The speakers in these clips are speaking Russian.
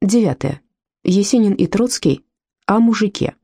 Девятое. Есенин и Троцкий о мужике.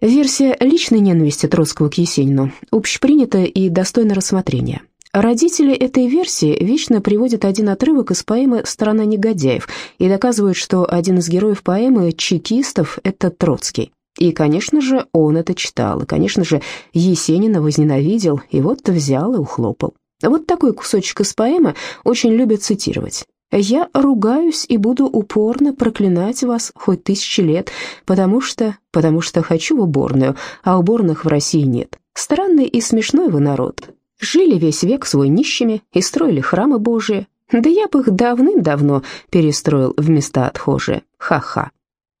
Версия личной ненависти Троцкого к Есенину общепринята и достойна рассмотрения. Родители этой версии вечно приводят один отрывок из поэмы «Страна негодяев» и доказывают, что один из героев поэмы «Чекистов» — это Троцкий. И, конечно же, он это читал, и, конечно же, Есенина возненавидел, и вот взял и ухлопал. Вот такой кусочек из поэмы очень любят цитировать. «Я ругаюсь и буду упорно проклинать вас хоть тысячи лет, потому что... потому что хочу уборную, а уборных в России нет. Странный и смешной вы народ. Жили весь век свой нищими и строили храмы Божии. Да я бы их давным-давно перестроил в места отхожие. Ха-ха».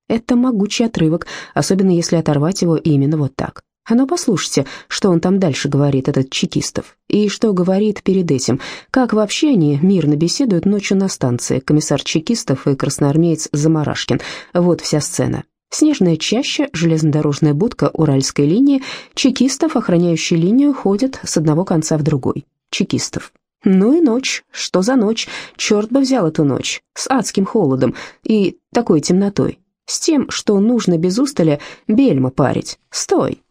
Это могучий отрывок, особенно если оторвать его именно вот так. А ну послушайте, что он там дальше говорит, этот Чекистов, и что говорит перед этим, как вообще они мирно беседуют ночью на станции, комиссар Чекистов и красноармеец Замарашкин. Вот вся сцена. Снежная чаща, железнодорожная будка Уральской линии, чекистов, охраняющие линию, ходят с одного конца в другой. Чекистов. Ну и ночь, что за ночь, черт бы взял эту ночь, с адским холодом и такой темнотой, с тем, что нужно без устали бельма парить. Стой,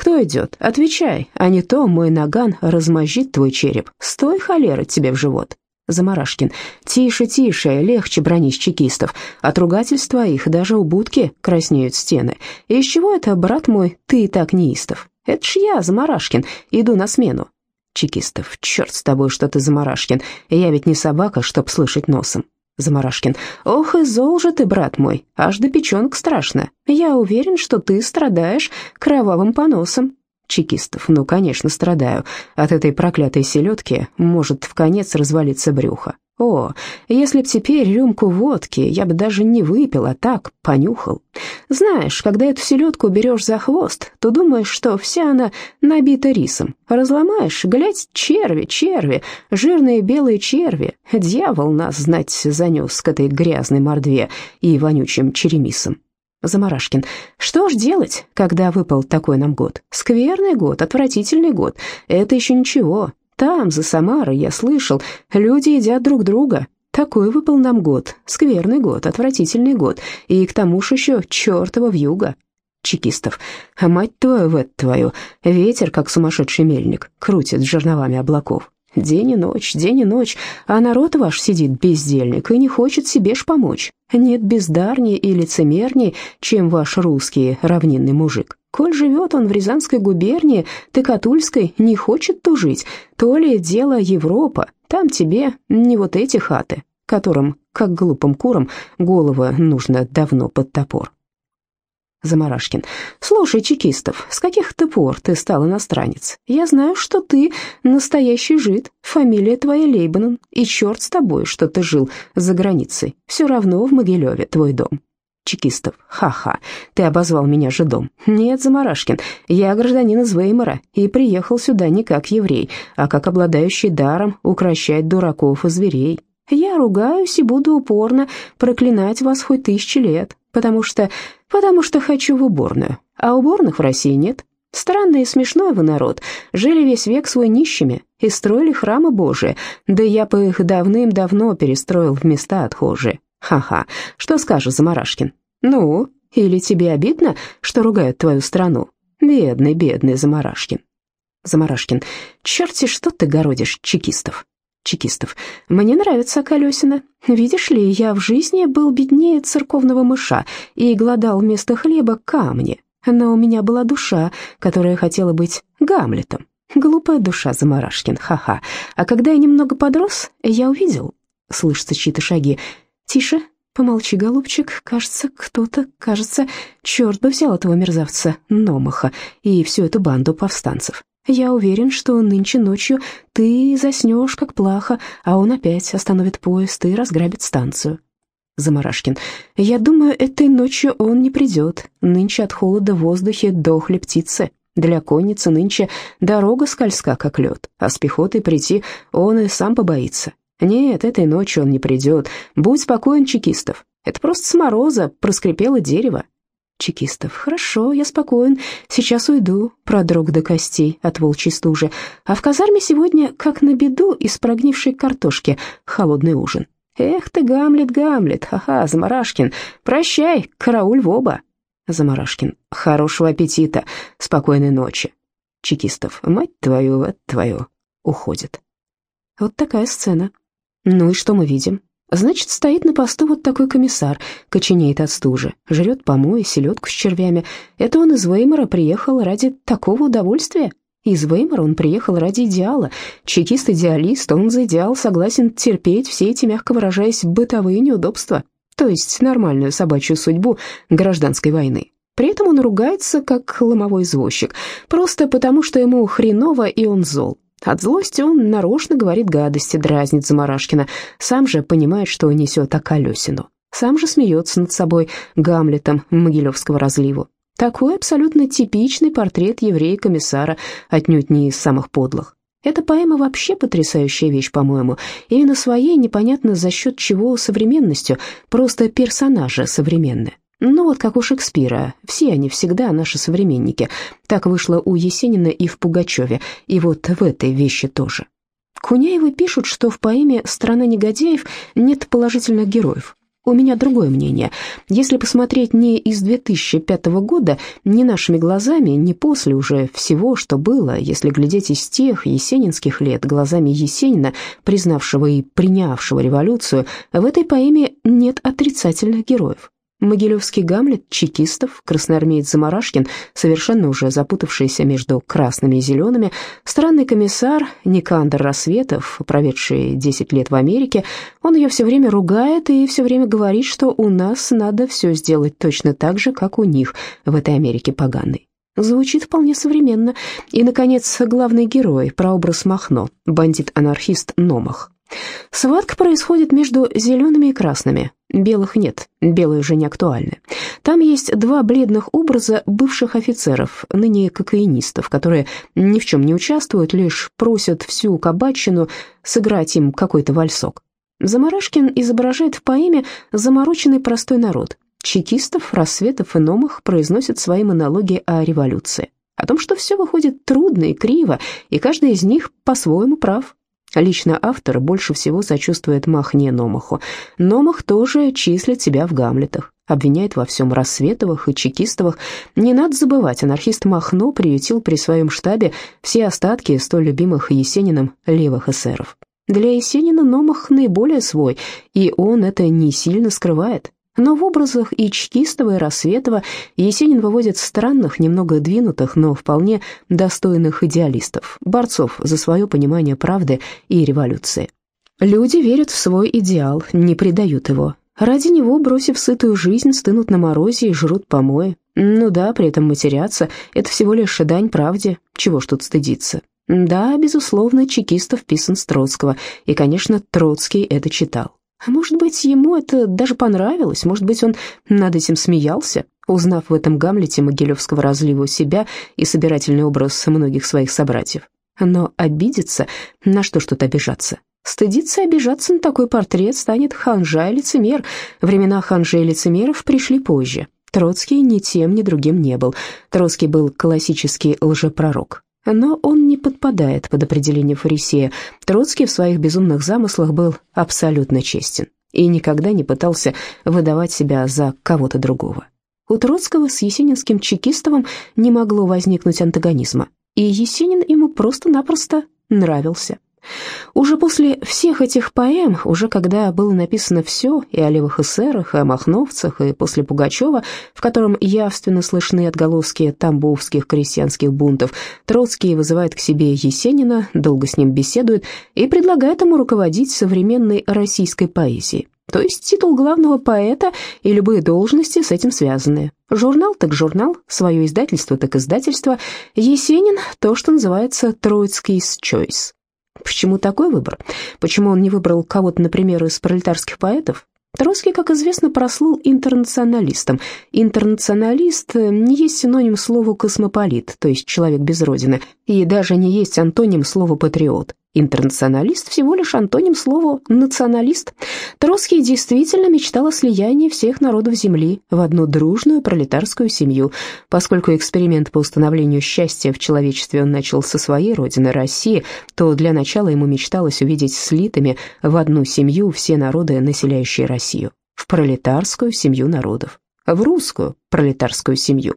«Кто идет? Отвечай, а не то мой наган размозжит твой череп. Стой, холера, тебе в живот!» Замарашкин. «Тише, тише, легче бронись чекистов. От ругательства их даже у будки краснеют стены. Из чего это, брат мой, ты так неистов? Это ж я, Замарашкин, иду на смену». Чекистов. «Черт с тобой, что ты, Замарашкин. Я ведь не собака, чтоб слышать носом. Замарашкин. «Ох и зол же ты, брат мой, аж до печенок страшно. Я уверен, что ты страдаешь кровавым поносом». Чекистов. «Ну, конечно, страдаю. От этой проклятой селедки может в конец развалиться брюхо. О, если б теперь рюмку водки, я бы даже не выпил, а так понюхал. Знаешь, когда эту селедку берешь за хвост, то думаешь, что вся она набита рисом. Разломаешь, глядь, черви, черви, жирные белые черви. Дьявол нас, знать, занес к этой грязной мордве и вонючим черемисам. Замарашкин. Что ж делать, когда выпал такой нам год? Скверный год, отвратительный год. Это еще ничего. Там, за Самарой, я слышал, люди едят друг друга. Такой выпал нам год, скверный год, отвратительный год, и к тому же еще чертова вьюга. Чекистов. А мать твою, в твою, ветер, как сумасшедший мельник, крутит жерновами облаков. День и ночь, день и ночь, а народ ваш сидит бездельник и не хочет себе ж помочь. Нет бездарнее и лицемернее, чем ваш русский равнинный мужик. Коль живет он в Рязанской губернии, Тыкатульской, не хочет тужить, то ли дело Европа, там тебе не вот эти хаты, которым, как глупым курам, головы нужно давно под топор. Замарашкин. «Слушай, Чекистов, с каких ты пор ты стал иностранец? Я знаю, что ты настоящий жид, фамилия твоя Лейбанен, и черт с тобой, что ты жил за границей. Все равно в Могилеве твой дом». Чекистов. «Ха-ха, ты обозвал меня жидом». «Нет, Замарашкин, я гражданин из Веймара и приехал сюда не как еврей, а как обладающий даром укращать дураков и зверей. Я ругаюсь и буду упорно проклинать вас хоть тысячи лет, потому что потому что хочу в уборную, а уборных в России нет. Странный и смешной вы народ, жили весь век свой нищими и строили храмы Божии, да я бы их давным-давно перестроил в места отхожие. Ха-ха, что скажешь, Замарашкин? Ну, или тебе обидно, что ругают твою страну? Бедный, бедный Замарашкин. Замарашкин, черти, что ты городишь, чекистов? Чекистов. «Мне нравится Колесина. Видишь ли, я в жизни был беднее церковного мыша и гладал вместо хлеба камни. Но у меня была душа, которая хотела быть Гамлетом. Глупая душа, Замарашкин, ха-ха. А когда я немного подрос, я увидел...» Слышатся чьи-то шаги. «Тише, помолчи, голубчик. Кажется, кто-то, кажется, черт бы взял этого мерзавца Номаха и всю эту банду повстанцев. Я уверен, что нынче ночью ты заснешь, как плохо, а он опять остановит поезд и разграбит станцию. Замарашкин. Я думаю, этой ночью он не придет. Нынче от холода в воздухе дохли птицы. Для конницы нынче дорога скользка, как лед, а с пехотой прийти он и сам побоится. Нет, этой ночью он не придет. Будь спокоен, чекистов. Это просто с мороза проскрипело дерево. Чекистов. «Хорошо, я спокоен. Сейчас уйду, продрог до костей от волчьей стужи. А в казарме сегодня, как на беду, из прогнившей картошки холодный ужин. Эх ты, Гамлет, Гамлет, ха-ха, Замарашкин, прощай, карауль в оба. Замарашкин, хорошего аппетита, спокойной ночи. Чекистов, мать твою, это твою, уходит. Вот такая сцена. Ну и что мы видим? Значит, стоит на посту вот такой комиссар, коченеет от стужи, жрет помои, селедку с червями. Это он из Веймара приехал ради такого удовольствия? Из Веймара он приехал ради идеала. Чекист-идеалист, он за идеал согласен терпеть все эти, мягко выражаясь, бытовые неудобства, то есть нормальную собачью судьбу гражданской войны. При этом он ругается, как ломовой извозчик, просто потому, что ему хреново и он зол. От злости он нарочно говорит гадости, дразнит Замарашкина, сам же понимает, что несет околесину. Сам же смеется над собой Гамлетом Могилевского разливу. Такой абсолютно типичный портрет еврея-комиссара, отнюдь не из самых подлых. Эта поэма вообще потрясающая вещь, по-моему. Именно своей, непонятно за счет чего современностью, просто персонажи современные. Ну вот как у Шекспира, все они всегда наши современники. Так вышло у Есенина и в Пугачеве, и вот в этой вещи тоже. Куняевы пишут, что в поэме «Страна негодяев» нет положительных героев. У меня другое мнение. Если посмотреть не из 2005 года, не нашими глазами, не после уже всего, что было, если глядеть из тех есенинских лет глазами Есенина, признавшего и принявшего революцию, в этой поэме нет отрицательных героев. Могилевский Гамлет, чекистов, красноармеец Замарашкин, совершенно уже запутавшийся между красными и зелеными, странный комиссар Никандр Рассветов, проведший 10 лет в Америке, он ее все время ругает и все время говорит, что у нас надо все сделать точно так же, как у них в этой Америке поганой. Звучит вполне современно. И, наконец, главный герой, прообраз Махно, бандит-анархист Номах. Схватка происходит между зелеными и красными. Белых нет, белые уже не актуальны. Там есть два бледных образа бывших офицеров, ныне кокаинистов, которые ни в чем не участвуют, лишь просят всю кабачину сыграть им какой-то вальсок. Замарашкин изображает в поэме замороченный простой народ. Чекистов, рассветов и номах произносят свои монологи о революции. О том, что все выходит трудно и криво, и каждый из них по-своему прав. Лично автор больше всего сочувствует Махне Номаху. Номах тоже числит себя в Гамлетах, обвиняет во всем Рассветовых и Чекистовых. Не надо забывать, анархист Махно приютил при своем штабе все остатки столь любимых Есениным левых эсеров. Для Есенина Номах наиболее свой, и он это не сильно скрывает. Но в образах и Чекистова, и Рассветова Есенин выводит странных, немного двинутых, но вполне достойных идеалистов, борцов за свое понимание правды и революции. Люди верят в свой идеал, не предают его. Ради него, бросив сытую жизнь, стынут на морозе и жрут помои. Ну да, при этом матерятся – это всего лишь дань правде, чего ж тут стыдиться. Да, безусловно, чекистов писан с Троцкого, и, конечно, Троцкий это читал. А может быть, ему это даже понравилось, может быть, он над этим смеялся, узнав в этом Гамлете Могилевского разлива себя и собирательный образ многих своих собратьев. Но обидеться, на что тут обижаться? Стыдиться и обижаться на такой портрет станет ханжа и лицемер. Времена ханжа и лицемеров пришли позже. Троцкий ни тем, ни другим не был. Троцкий был классический лжепророк. Но он не подпадает под определение фарисея. Троцкий в своих безумных замыслах был абсолютно честен и никогда не пытался выдавать себя за кого-то другого. У Троцкого с Есенинским чекистовым не могло возникнуть антагонизма, и Есенин ему просто-напросто нравился. Уже после всех этих поэм, уже когда было написано все, и о левых эсерах, и о махновцах, и после Пугачева, в котором явственно слышны отголоски тамбовских крестьянских бунтов, Троцкий вызывает к себе Есенина, долго с ним беседует и предлагает ему руководить современной российской поэзией. То есть титул главного поэта и любые должности с этим связанные. Журнал так журнал, свое издательство так издательство. Есенин – то, что называется «Троицкий's choice». Почему такой выбор? Почему он не выбрал кого-то, например, из пролетарских поэтов? Троцкий, как известно, прослыл интернационалистом. Интернационалист не есть синоним слова «космополит», то есть человек без родины, и даже не есть антоним слова «патриот». Интернационалист всего лишь антоним слову «националист». Троцкий действительно мечтал о слиянии всех народов Земли в одну дружную пролетарскую семью. Поскольку эксперимент по установлению счастья в человечестве он начал со своей родины, России, то для начала ему мечталось увидеть слитыми в одну семью все народы, населяющие Россию, в пролетарскую семью народов в русскую пролетарскую семью.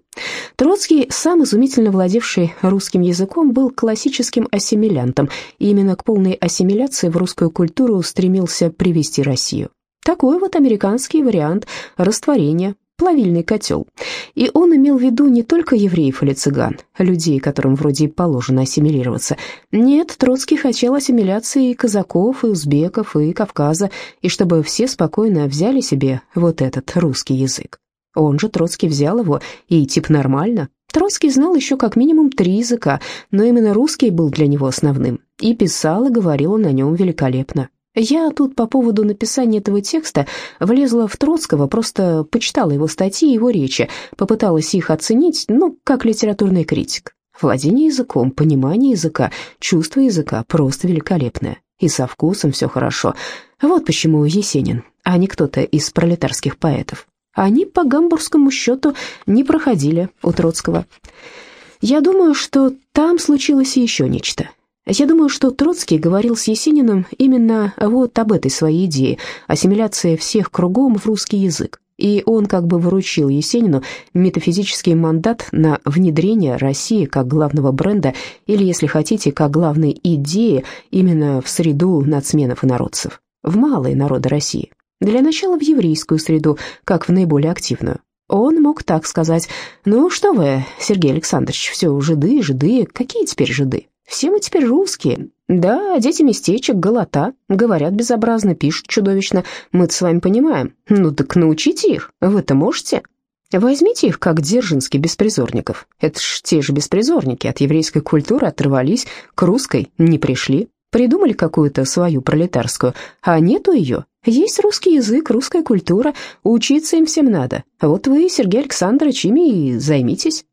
Троцкий, сам изумительно владевший русским языком, был классическим ассимилянтом, и именно к полной ассимиляции в русскую культуру стремился привести Россию. Такой вот американский вариант растворения, плавильный котел. И он имел в виду не только евреев или цыган, людей, которым вроде положено ассимилироваться. Нет, Троцкий хотел ассимиляции и казаков, и узбеков, и Кавказа, и чтобы все спокойно взяли себе вот этот русский язык. Он же, Троцкий, взял его, и тип нормально. Троцкий знал еще как минимум три языка, но именно русский был для него основным. И писал, и говорил на нем великолепно. Я тут по поводу написания этого текста влезла в Троцкого, просто почитала его статьи и его речи, попыталась их оценить, ну, как литературный критик. Владение языком, понимание языка, чувство языка просто великолепное. И со вкусом все хорошо. Вот почему Есенин, а не кто-то из пролетарских поэтов. Они по гамбургскому счету не проходили у Троцкого. Я думаю, что там случилось еще нечто. Я думаю, что Троцкий говорил с Есениным именно вот об этой своей идее, ассимиляции всех кругом в русский язык. И он как бы выручил Есенину метафизический мандат на внедрение России как главного бренда или, если хотите, как главной идеи именно в среду нацменов и народцев, в малые народы России. Для начала в еврейскую среду, как в наиболее активную. Он мог так сказать, «Ну что вы, Сергей Александрович, все жиды, жиды, какие теперь жиды? Все мы теперь русские. Да, дети местечек, голота, говорят безобразно, пишут чудовищно, мы-то с вами понимаем. Ну так научите их, вы-то можете». Возьмите их, как Дзержинский, беспризорников. Это ж те же беспризорники, от еврейской культуры оторвались, к русской не пришли. Придумали какую-то свою пролетарскую, а нету ее. Есть русский язык, русская культура, учиться им всем надо. Вот вы, Сергей Александрович, ими и займитесь.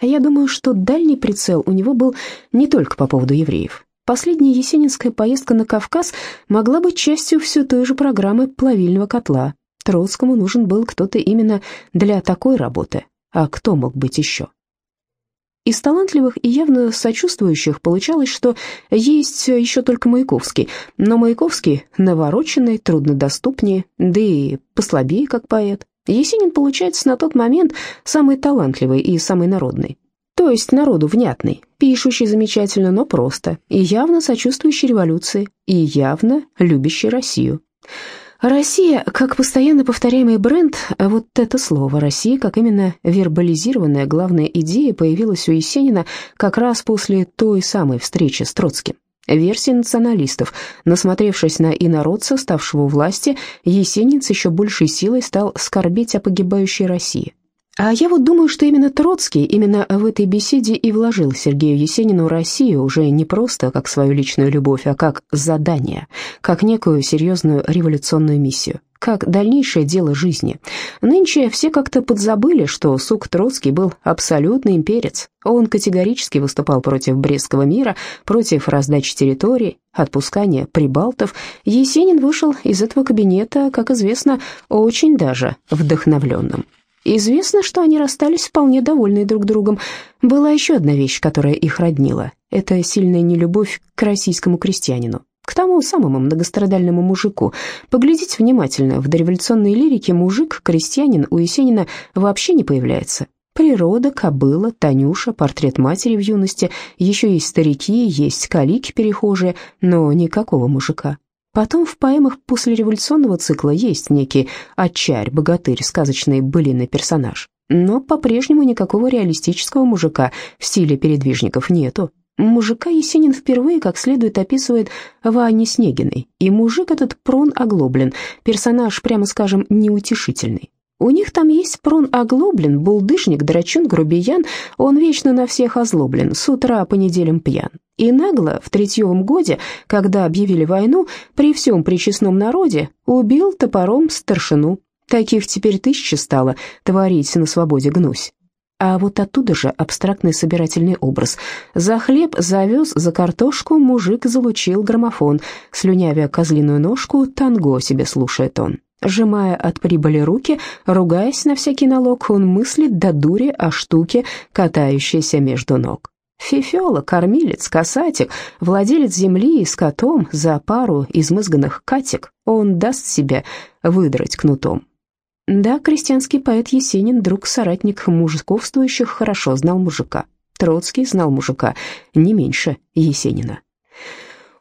Я думаю, что дальний прицел у него был не только по поводу евреев. Последняя есенинская поездка на Кавказ могла быть частью все той же программы плавильного котла. Троцкому нужен был кто-то именно для такой работы. А кто мог быть еще? Из талантливых и явно сочувствующих получалось, что есть еще только Маяковский, но Маяковский навороченный, труднодоступнее, да и послабее как поэт. Есенин, получается, на тот момент самый талантливый и самый народный. То есть народу внятный, пишущий замечательно, но просто, и явно сочувствующий революции, и явно любящий Россию. Россия, как постоянно повторяемый бренд, а вот это слово «Россия», как именно вербализированная главная идея, появилась у Есенина как раз после той самой встречи с Троцким. Версия националистов. Насмотревшись на инородца, ставшего у власти, Есенин с еще большей силой стал скорбеть о погибающей России. А я вот думаю, что именно Троцкий именно в этой беседе и вложил Сергею Есенину Россию уже не просто как свою личную любовь, а как задание, как некую серьезную революционную миссию, как дальнейшее дело жизни. Нынче все как-то подзабыли, что сук Троцкий был абсолютный имперец. Он категорически выступал против Брестского мира, против раздачи территорий, отпускания прибалтов. Есенин вышел из этого кабинета, как известно, очень даже вдохновленным. Известно, что они расстались вполне довольны друг другом. Была еще одна вещь, которая их роднила. Это сильная нелюбовь к российскому крестьянину, к тому самому многострадальному мужику. Поглядите внимательно, в дореволюционной лирике мужик, крестьянин у Есенина вообще не появляется. Природа, кобыла, Танюша, портрет матери в юности, еще есть старики, есть калики перехожие, но никакого мужика. Потом в поэмах послереволюционного цикла есть некий отчарь, богатырь, сказочный былиный персонаж. Но по-прежнему никакого реалистического мужика в стиле передвижников нету. Мужика Есенин впервые как следует описывает в Анне Снегиной, и мужик этот прон оглоблен, персонаж, прямо скажем, неутешительный. У них там есть прон оглоблен, булдыжник, драчун, грубиян, он вечно на всех озлоблен, с утра по неделям пьян. И нагло в третьем годе, когда объявили войну, при всем причестном народе убил топором старшину. Таких теперь тысячи стало, творить на свободе гнусь. а вот оттуда же абстрактный собирательный образ. За хлеб завез, за картошку мужик залучил граммофон, слюнявя козлиную ножку, танго себе слушает он. Сжимая от прибыли руки, ругаясь на всякий налог, он мыслит до дури о штуке, катающейся между ног. Фифела, кормилец, касатик, владелец земли и скотом за пару измызганных катик он даст себе выдрать кнутом. Да, крестьянский поэт Есенин, друг-соратник мужиковствующих, хорошо знал мужика. Троцкий знал мужика не меньше Есенина.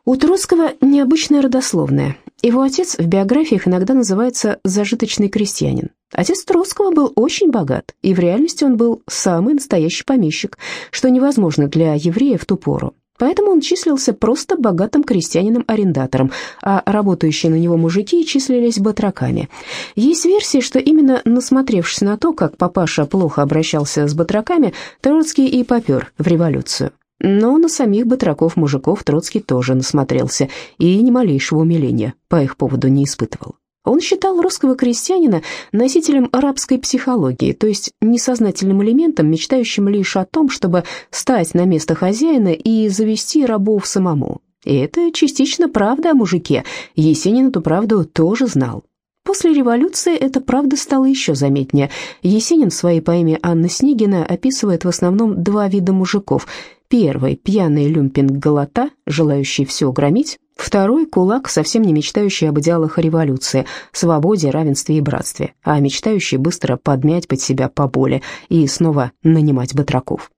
У Троцкого необычное родословное. Его отец в биографиях иногда называется «зажиточный крестьянин». Отец Троцкого был очень богат, и в реальности он был самый настоящий помещик, что невозможно для еврея в ту пору. Поэтому он числился просто богатым крестьянином-арендатором, а работающие на него мужики числились батраками. Есть версия, что именно насмотревшись на то, как папаша плохо обращался с батраками, Троцкий и попер в революцию. Но на самих батраков-мужиков Троцкий тоже насмотрелся и ни малейшего умиления по их поводу не испытывал. Он считал русского крестьянина носителем арабской психологии, то есть несознательным элементом, мечтающим лишь о том, чтобы стать на место хозяина и завести рабов самому. И это частично правда о мужике. Есенин эту правду тоже знал. После революции эта правда стала еще заметнее. Есенин в своей поэме «Анна Снегина» описывает в основном два вида мужиков. Первый – пьяный люмпинг-голота, желающий все громить. Второй – кулак, совсем не мечтающий об идеалах революции, свободе, равенстве и братстве, а мечтающий быстро подмять под себя поболе и снова нанимать батраков.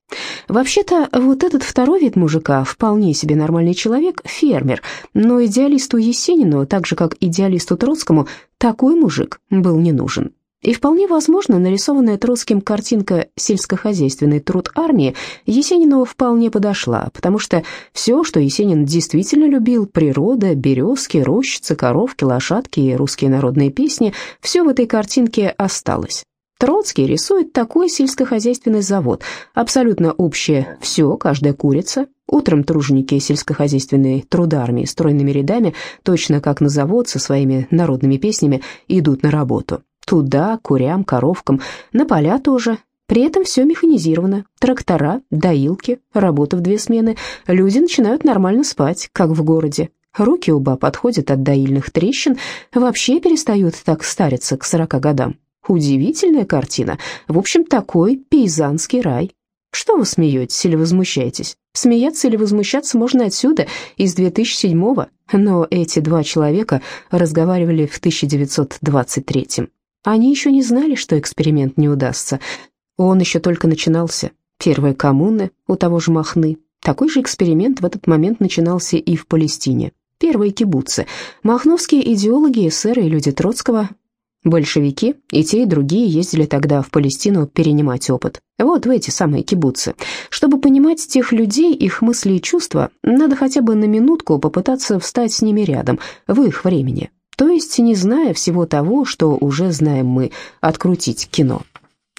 Вообще-то, вот этот второй вид мужика, вполне себе нормальный человек, фермер, но идеалисту Есенину, так же как идеалисту Троцкому, такой мужик был не нужен. И вполне возможно, нарисованная Троцким картинка «Сельскохозяйственный труд армии» Есенину вполне подошла, потому что все, что Есенин действительно любил, природа, березки, рощицы, коровки, лошадки и русские народные песни, все в этой картинке осталось. Троцкий рисует такой сельскохозяйственный завод, абсолютно общее все, каждая курица. Утром труженики сельскохозяйственной трудармии стройными рядами, точно как на завод со своими народными песнями, идут на работу. Туда, курям, коровкам, на поля тоже. При этом все механизировано. Трактора, доилки, работа в две смены. Люди начинают нормально спать, как в городе. Руки у баб отходят от доильных трещин, вообще перестают так стариться к сорока годам. Удивительная картина. В общем, такой пейзанский рай. Что вы смеетесь или возмущаетесь? Смеяться или возмущаться можно отсюда, из 2007-го, но эти два человека разговаривали в 1923-м. Они еще не знали, что эксперимент не удастся. Он еще только начинался. Первые коммуны у того же Махны. Такой же эксперимент в этот момент начинался и в Палестине. Первые кибуцы. Махновские идеологи, эсеры и люди Троцкого Большевики и те, и другие ездили тогда в Палестину перенимать опыт. Вот в эти самые кибуцы. Чтобы понимать тех людей, их мысли и чувства, надо хотя бы на минутку попытаться встать с ними рядом, в их времени. То есть, не зная всего того, что уже знаем мы, открутить кино.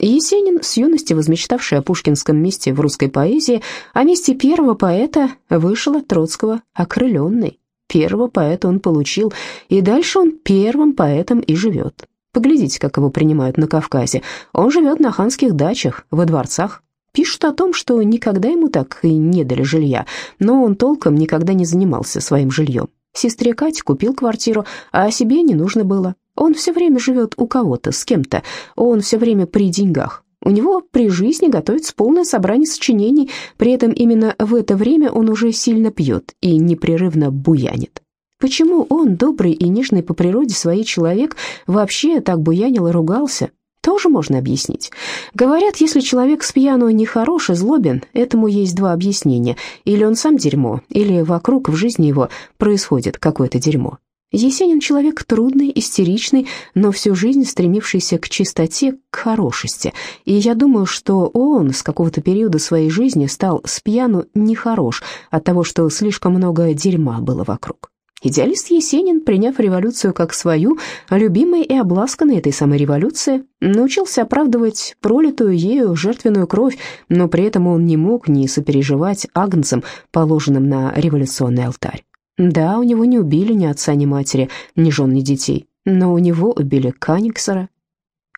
Есенин, с юности возмечтавший о пушкинском месте в русской поэзии, о месте первого поэта, вышел от Троцкого окрыленный. Первого поэта он получил, и дальше он первым поэтом и живет. Поглядите, как его принимают на Кавказе. Он живет на ханских дачах, во дворцах. Пишут о том, что никогда ему так и не дали жилья, но он толком никогда не занимался своим жильем. Сестре Кате купил квартиру, а себе не нужно было. Он все время живет у кого-то, с кем-то. Он все время при деньгах. У него при жизни готовится полное собрание сочинений, при этом именно в это время он уже сильно пьет и непрерывно буянит. Почему он, добрый и нежный по природе своей человек, вообще так буянил и ругался? Тоже можно объяснить. Говорят, если человек с пьяну нехорош и злобен, этому есть два объяснения. Или он сам дерьмо, или вокруг в жизни его происходит какое-то дерьмо. Есенин человек трудный, истеричный, но всю жизнь стремившийся к чистоте, к хорошести. И я думаю, что он с какого-то периода своей жизни стал с пьяну нехорош от того, что слишком много дерьма было вокруг. Идеалист Есенин, приняв революцию как свою, любимый и обласканный этой самой революцией, научился оправдывать пролитую ею жертвенную кровь, но при этом он не мог не сопереживать агнцам, положенным на революционный алтарь. Да, у него не убили ни отца, ни матери, ни жен, ни детей, но у него убили Каниксера,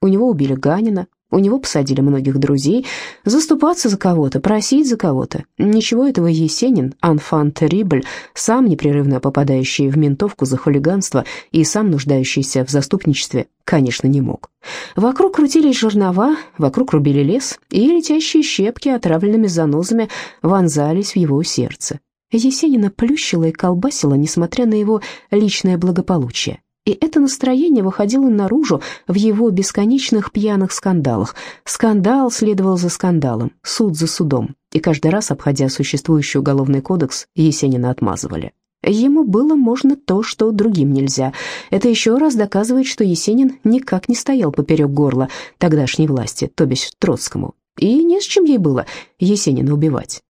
у него убили Ганина, У него посадили многих друзей. Заступаться за кого-то, просить за кого-то. Ничего этого Есенин, анфан террибль, сам непрерывно попадающий в ментовку за хулиганство и сам нуждающийся в заступничестве, конечно, не мог. Вокруг крутились жернова, вокруг рубили лес, и летящие щепки отравленными занозами вонзались в его сердце. Есенина плющило и колбасило, несмотря на его личное благополучие. И это настроение выходило наружу в его бесконечных пьяных скандалах. Скандал следовал за скандалом, суд за судом. И каждый раз, обходя существующий уголовный кодекс, Есенина отмазывали. Ему было можно то, что другим нельзя. Это еще раз доказывает, что Есенин никак не стоял поперек горла тогдашней власти, то бишь Троцкому. И не с чем ей было Есенина убивать.